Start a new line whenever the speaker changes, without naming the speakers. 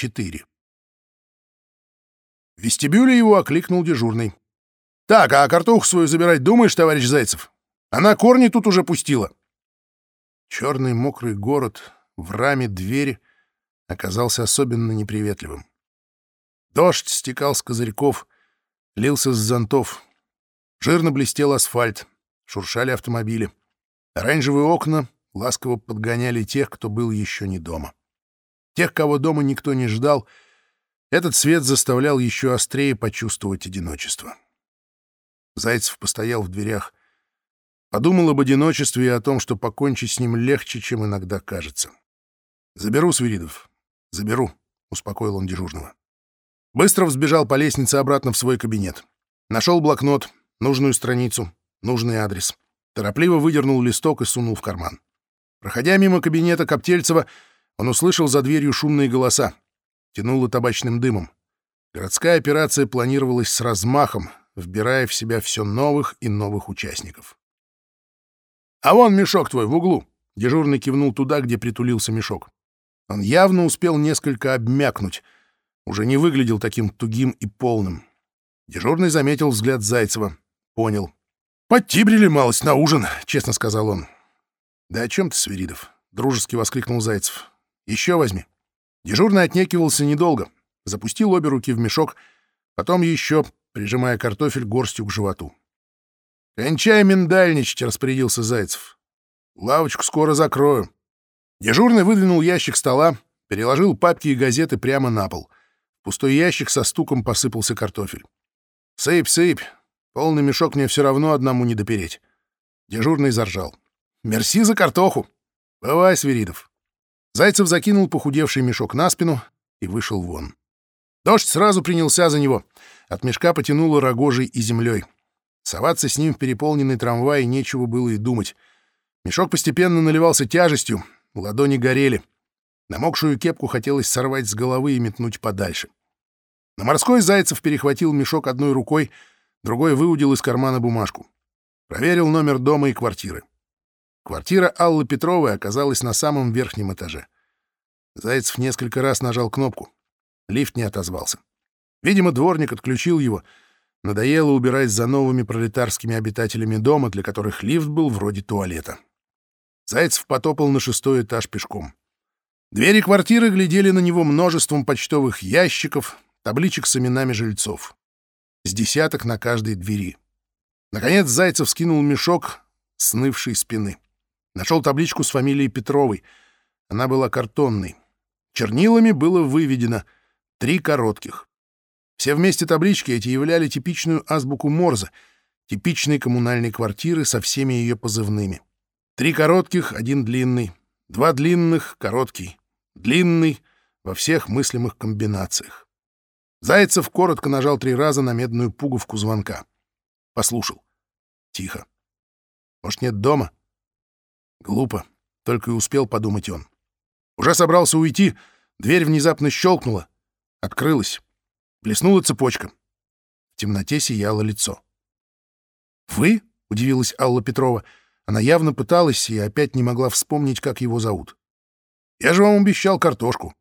4. В вестибюле его окликнул дежурный. «Так, а картоху свою забирать думаешь, товарищ Зайцев? Она корни тут уже пустила». Черный мокрый город в раме двери оказался особенно неприветливым. Дождь стекал с козырьков, лился с зонтов. Жирно блестел асфальт, шуршали автомобили. Оранжевые окна ласково подгоняли тех, кто был еще не дома. Тех, кого дома никто не ждал, этот свет заставлял еще острее почувствовать одиночество. Зайцев постоял в дверях, подумал об одиночестве и о том, что покончить с ним легче, чем иногда кажется. «Заберу, Свиридов, заберу», — успокоил он дежурного. Быстро взбежал по лестнице обратно в свой кабинет. Нашел блокнот, нужную страницу, нужный адрес. Торопливо выдернул листок и сунул в карман. Проходя мимо кабинета Коптельцева, он услышал за дверью шумные голоса. Тянуло табачным дымом. Городская операция планировалась с размахом, вбирая в себя все новых и новых участников. «А вон мешок твой в углу!» — дежурный кивнул туда, где притулился мешок. Он явно успел несколько обмякнуть, уже не выглядел таким тугим и полным. Дежурный заметил взгляд Зайцева. Понял. «Подтибрили малость на ужин», — честно сказал он. «Да о чем ты, Свиридов?» — дружески воскликнул Зайцев. «Еще возьми». Дежурный отнекивался недолго. Запустил обе руки в мешок, потом еще, прижимая картофель горстью к животу. «Кончай миндальничать», — распорядился Зайцев. «Лавочку скоро закрою». Дежурный выдвинул ящик стола, переложил папки и газеты прямо на пол. В пустой ящик со стуком посыпался картофель. «Сыпь, сыпь. Полный мешок мне все равно одному не допереть». Дежурный заржал. «Мерси за картоху. Бывай, Свиридов». Зайцев закинул похудевший мешок на спину и вышел вон. Дождь сразу принялся за него. От мешка потянуло рогожей и землей. Соваться с ним в переполненный трамвай нечего было и думать. Мешок постепенно наливался тяжестью, ладони горели. Намокшую кепку хотелось сорвать с головы и метнуть подальше. На морской Зайцев перехватил мешок одной рукой, другой выудил из кармана бумажку. Проверил номер дома и квартиры. Квартира Аллы Петровой оказалась на самом верхнем этаже. Зайцев несколько раз нажал кнопку. Лифт не отозвался. Видимо, дворник отключил его. Надоело убирать за новыми пролетарскими обитателями дома, для которых лифт был вроде туалета. Зайцев потопал на шестой этаж пешком. Двери квартиры глядели на него множеством почтовых ящиков, табличек с именами жильцов. С десяток на каждой двери. Наконец Зайцев скинул мешок с нывшей спины. Нашел табличку с фамилией Петровой. Она была картонной. Чернилами было выведено три коротких. Все вместе таблички эти являли типичную азбуку Морзе, типичной коммунальной квартиры со всеми ее позывными. Три коротких, один длинный, два длинных, короткий, длинный во всех мыслимых комбинациях. Зайцев коротко нажал три раза на медную пуговку звонка. Послушал. Тихо. Может, нет дома? Глупо. Только и успел подумать он. Уже собрался уйти, дверь внезапно щелкнула, открылась. Блеснула цепочка. В темноте сияло лицо. «Вы?» — удивилась Алла Петрова. Она явно пыталась и опять не могла вспомнить, как его зовут. «Я же вам обещал картошку».